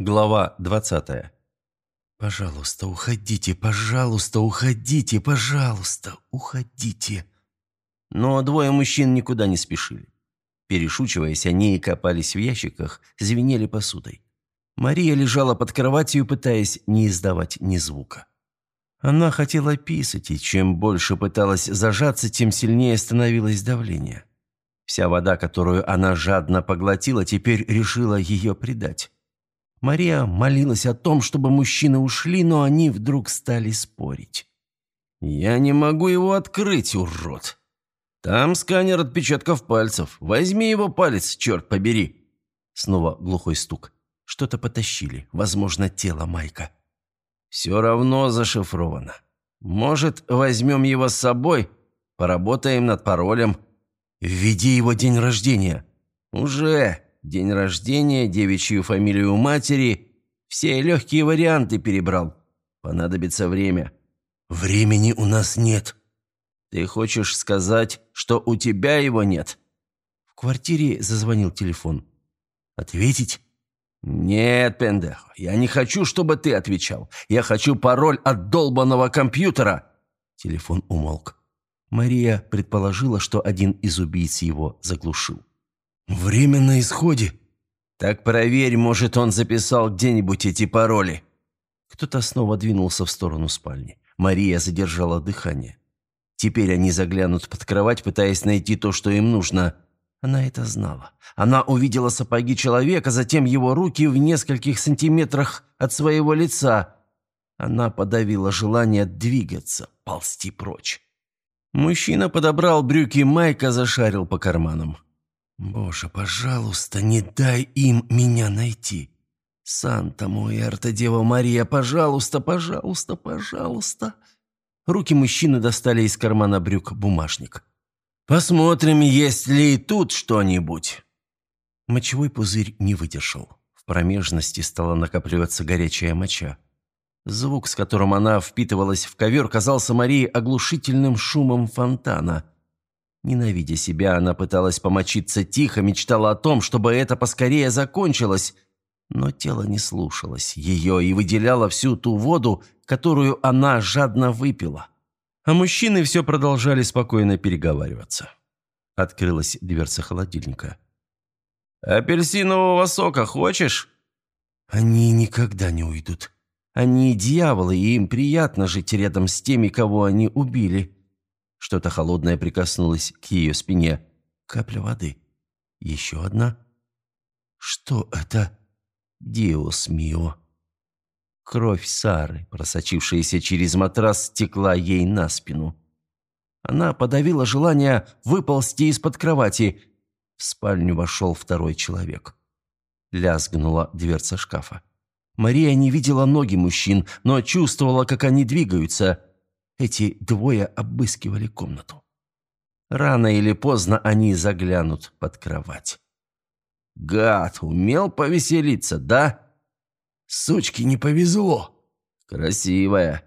Глава 20. «Пожалуйста, уходите, пожалуйста, уходите, пожалуйста, уходите». Но двое мужчин никуда не спешили. Перешучиваясь, они копались в ящиках, звенели посудой. Мария лежала под кроватью, пытаясь не издавать ни звука. Она хотела писать, и чем больше пыталась зажаться, тем сильнее становилось давление. Вся вода, которую она жадно поглотила, теперь решила ее предать. Мария молилась о том, чтобы мужчины ушли, но они вдруг стали спорить. «Я не могу его открыть, урод. Там сканер отпечатков пальцев. Возьми его палец, черт побери!» Снова глухой стук. Что-то потащили, возможно, тело Майка. «Все равно зашифровано. Может, возьмем его с собой? Поработаем над паролем. Введи его день рождения». «Уже!» День рождения, девичью фамилию матери. Все легкие варианты перебрал. Понадобится время. Времени у нас нет. Ты хочешь сказать, что у тебя его нет? В квартире зазвонил телефон. Ответить? «Нет, пендехо, я не хочу, чтобы ты отвечал. Я хочу пароль от долбанного компьютера!» Телефон умолк. Мария предположила, что один из убийц его заглушил. «Время на исходе». «Так проверь, может, он записал где-нибудь эти пароли». Кто-то снова двинулся в сторону спальни. Мария задержала дыхание. Теперь они заглянут под кровать, пытаясь найти то, что им нужно. Она это знала. Она увидела сапоги человека, затем его руки в нескольких сантиметрах от своего лица. Она подавила желание двигаться, ползти прочь. Мужчина подобрал брюки Майка, зашарил по карманам. «Боже, пожалуйста, не дай им меня найти! Санта Муэрта, Дева Мария, пожалуйста, пожалуйста, пожалуйста!» Руки мужчины достали из кармана брюк бумажник. «Посмотрим, есть ли тут что-нибудь». Мочевой пузырь не выдержал. В промежности стала накапливаться горячая моча. Звук, с которым она впитывалась в ковер, казался Марии оглушительным шумом фонтана – Ненавидя себя, она пыталась помочиться тихо, мечтала о том, чтобы это поскорее закончилось, но тело не слушалось ее и выделяло всю ту воду, которую она жадно выпила. А мужчины все продолжали спокойно переговариваться. Открылась дверца холодильника. «Апельсинового сока хочешь?» «Они никогда не уйдут. Они дьяволы, и им приятно жить рядом с теми, кого они убили». Что-то холодное прикоснулось к ее спине. Капля воды. Еще одна. Что это? Диос мио. Кровь Сары, просочившаяся через матрас, стекла ей на спину. Она подавила желание выползти из-под кровати. В спальню вошел второй человек. Лязгнула дверца шкафа. Мария не видела ноги мужчин, но чувствовала, как они двигаются. Эти двое обыскивали комнату. Рано или поздно они заглянут под кровать. «Гад, умел повеселиться, да?» «Сучке не повезло!» «Красивая.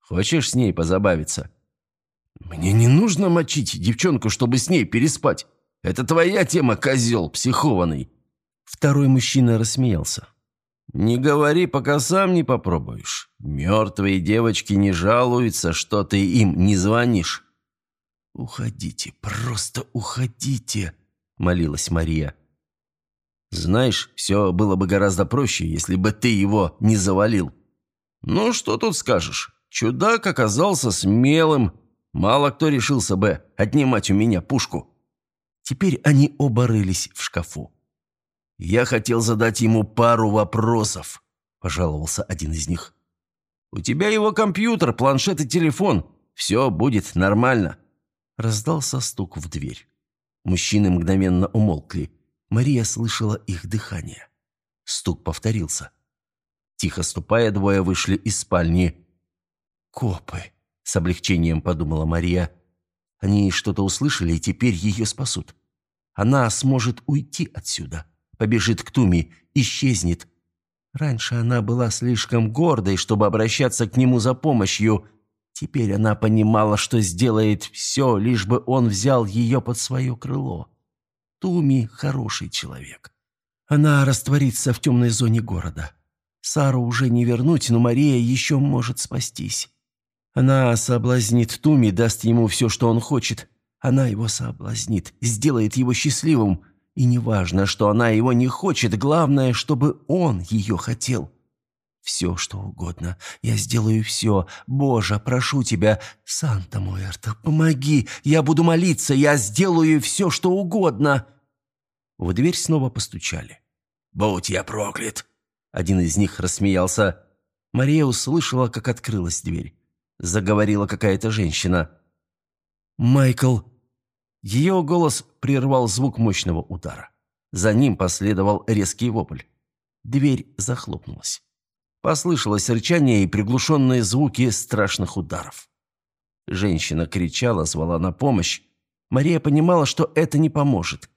Хочешь с ней позабавиться?» «Мне не нужно мочить девчонку, чтобы с ней переспать. Это твоя тема, козел психованный!» Второй мужчина рассмеялся. «Не говори, пока сам не попробуешь. Мертвые девочки не жалуются, что ты им не звонишь». «Уходите, просто уходите», — молилась Мария. «Знаешь, все было бы гораздо проще, если бы ты его не завалил». «Ну, что тут скажешь? Чудак оказался смелым. Мало кто решился бы отнимать у меня пушку». Теперь они оба рылись в шкафу. «Я хотел задать ему пару вопросов», – пожаловался один из них. «У тебя его компьютер, планшет и телефон. Все будет нормально». Раздался стук в дверь. Мужчины мгновенно умолкли. Мария слышала их дыхание. Стук повторился. Тихо ступая, двое вышли из спальни. «Копы», — с облегчением подумала Мария. «Они что-то услышали и теперь ее спасут. Она сможет уйти отсюда» побежит к Туми, исчезнет. Раньше она была слишком гордой, чтобы обращаться к нему за помощью. Теперь она понимала, что сделает все, лишь бы он взял ее под свое крыло. Туми – хороший человек. Она растворится в темной зоне города. Сару уже не вернуть, но Мария еще может спастись. Она соблазнит Туми, даст ему все, что он хочет. Она его соблазнит, сделает его счастливым. И неважно, что она его не хочет, главное, чтобы он ее хотел. Все, что угодно. Я сделаю все. Боже, прошу тебя, Санта-Муэрто, помоги. Я буду молиться, я сделаю все, что угодно. В дверь снова постучали. «Будь я проклят!» Один из них рассмеялся. Мария услышала, как открылась дверь. Заговорила какая-то женщина. «Майкл!» Ее голос прервал звук мощного удара. За ним последовал резкий вопль. Дверь захлопнулась. Послышалось рычание и приглушенные звуки страшных ударов. Женщина кричала, звала на помощь. Мария понимала, что это не поможет.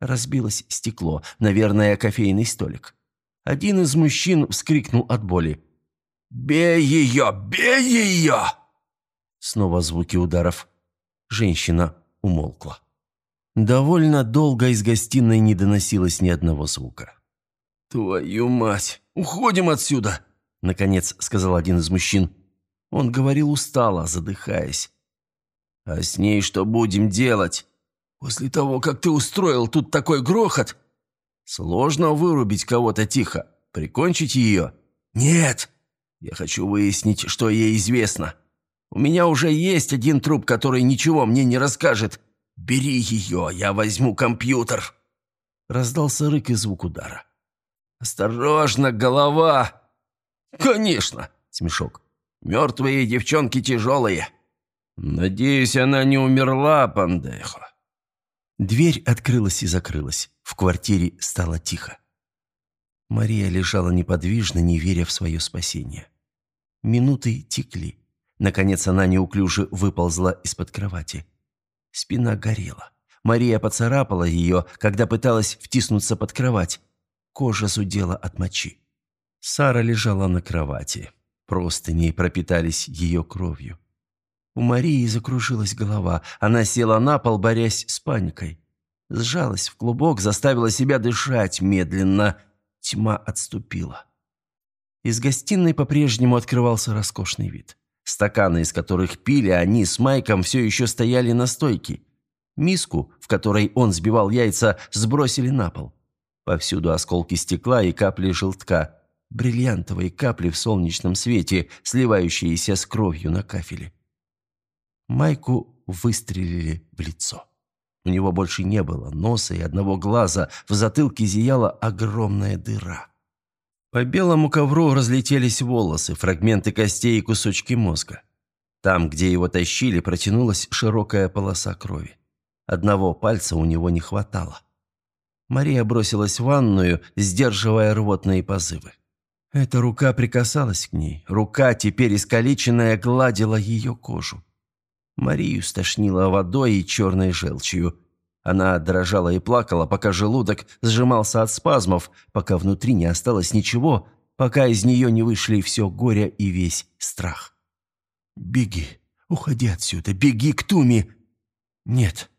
Разбилось стекло, наверное, кофейный столик. Один из мужчин вскрикнул от боли. «Бей ее! Бей ее!» Снова звуки ударов. Женщина умолкла. Довольно долго из гостиной не доносилось ни одного звука. «Твою мать! Уходим отсюда!» Наконец сказал один из мужчин. Он говорил устало, задыхаясь. «А с ней что будем делать? После того, как ты устроил тут такой грохот, сложно вырубить кого-то тихо, прикончить ее? Нет! Я хочу выяснить, что ей известно. У меня уже есть один труп, который ничего мне не расскажет. Бери ее, я возьму компьютер!» Раздался рык и звук удара. «Осторожно, голова!» «Конечно!» – смешок. «Мертвые девчонки тяжелые!» «Надеюсь, она не умерла, Пандехо!» Дверь открылась и закрылась. В квартире стало тихо. Мария лежала неподвижно, не веря в свое спасение. Минуты текли. Наконец она неуклюже выползла из-под кровати. Спина горела. Мария поцарапала ее, когда пыталась втиснуться под кровать. Кожа зудела от мочи. Сара лежала на кровати. Простыни пропитались ее кровью. У Марии закружилась голова. Она села на пол, борясь с паникой. Сжалась в клубок, заставила себя дышать медленно. Тьма отступила. Из гостиной по-прежнему открывался роскошный вид. Стаканы, из которых пили они с Майком, все еще стояли на стойке. Миску, в которой он сбивал яйца, сбросили на пол. Повсюду осколки стекла и капли желтка. Бриллиантовые капли в солнечном свете, сливающиеся с кровью на кафеле. Майку выстрелили в лицо. У него больше не было носа и одного глаза, в затылке зияла огромная дыра. По белому ковру разлетелись волосы, фрагменты костей и кусочки мозга. Там, где его тащили, протянулась широкая полоса крови. Одного пальца у него не хватало. Мария бросилась в ванную, сдерживая рвотные позывы. Эта рука прикасалась к ней. Рука, теперь искалеченная, гладила ее кожу. Марию стошнило водой и черной желчью. Она дрожала и плакала, пока желудок сжимался от спазмов, пока внутри не осталось ничего, пока из нее не вышли все горе и весь страх. «Беги, уходи отсюда, беги к Туми!» «Нет,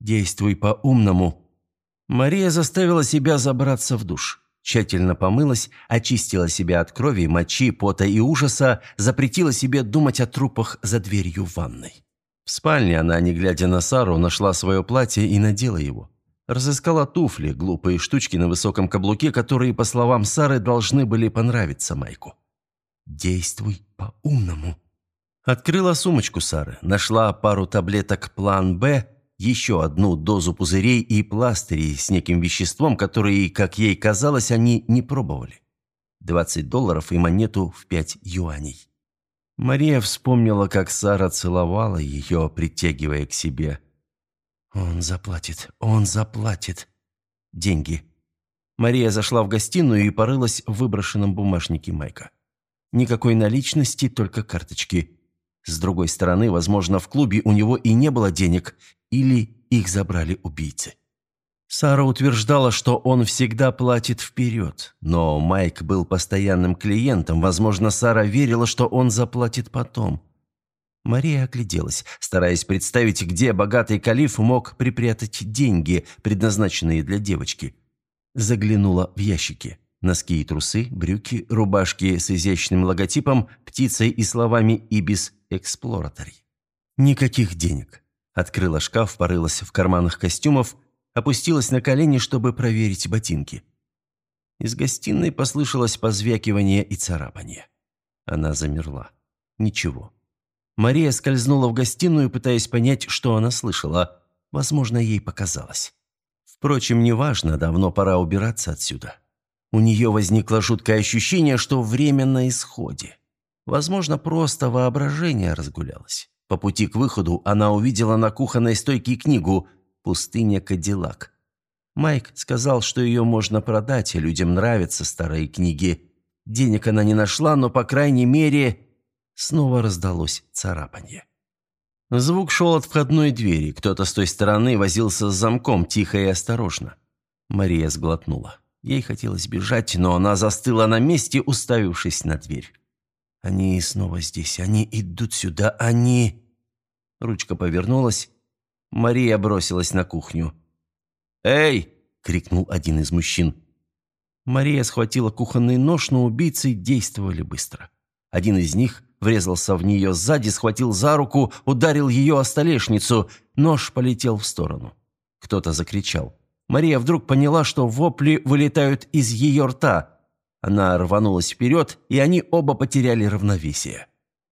действуй по-умному», Мария заставила себя забраться в душ. Тщательно помылась, очистила себя от крови, мочи, пота и ужаса, запретила себе думать о трупах за дверью ванной. В спальне она, не глядя на Сару, нашла свое платье и надела его. Разыскала туфли, глупые штучки на высоком каблуке, которые, по словам Сары, должны были понравиться Майку. «Действуй по-умному». Открыла сумочку Сары, нашла пару таблеток «План Б», еще одну дозу пузырей и пластырей с неким веществом, которые, как ей казалось, они не пробовали. 20 долларов и монету в 5 юаней. Мария вспомнила, как Сара целовала ее, притягивая к себе. «Он заплатит, он заплатит. Деньги». Мария зашла в гостиную и порылась в выброшенном бумажнике Майка. Никакой наличности, только карточки. С другой стороны, возможно, в клубе у него и не было денег, или их забрали убийцы. Сара утверждала, что он всегда платит вперед, но Майк был постоянным клиентом, возможно, Сара верила, что он заплатит потом. Мария огляделась, стараясь представить, где богатый калиф мог припрятать деньги, предназначенные для девочки. Заглянула в ящики. Носки и трусы, брюки, рубашки с изящным логотипом, птицей и словами «Ибис Эксплоратори». Никаких денег. Открыла шкаф, порылась в карманах костюмов, опустилась на колени, чтобы проверить ботинки. Из гостиной послышалось позвякивание и царапание. Она замерла. Ничего. Мария скользнула в гостиную, пытаясь понять, что она слышала. Возможно, ей показалось. Впрочем, неважно, давно пора убираться отсюда. У нее возникло жуткое ощущение, что время на исходе. Возможно, просто воображение разгулялось. По пути к выходу она увидела на кухонной стойке книгу «Пустыня Кадиллак». Майк сказал, что ее можно продать, и людям нравятся старые книги. Денег она не нашла, но, по крайней мере, снова раздалось царапанье. Звук шел от входной двери. Кто-то с той стороны возился с замком, тихо и осторожно. Мария сглотнула. Ей хотелось бежать, но она застыла на месте, уставившись на дверь. «Они снова здесь. Они идут сюда. Они...» Ручка повернулась. Мария бросилась на кухню. «Эй!» — крикнул один из мужчин. Мария схватила кухонный нож, но убийцы действовали быстро. Один из них врезался в нее сзади, схватил за руку, ударил ее о столешницу. Нож полетел в сторону. Кто-то закричал. Мария вдруг поняла, что вопли вылетают из ее рта. Она рванулась вперед, и они оба потеряли равновесие.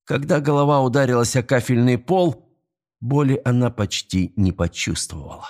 Когда голова ударилась о кафельный пол, боли она почти не почувствовала.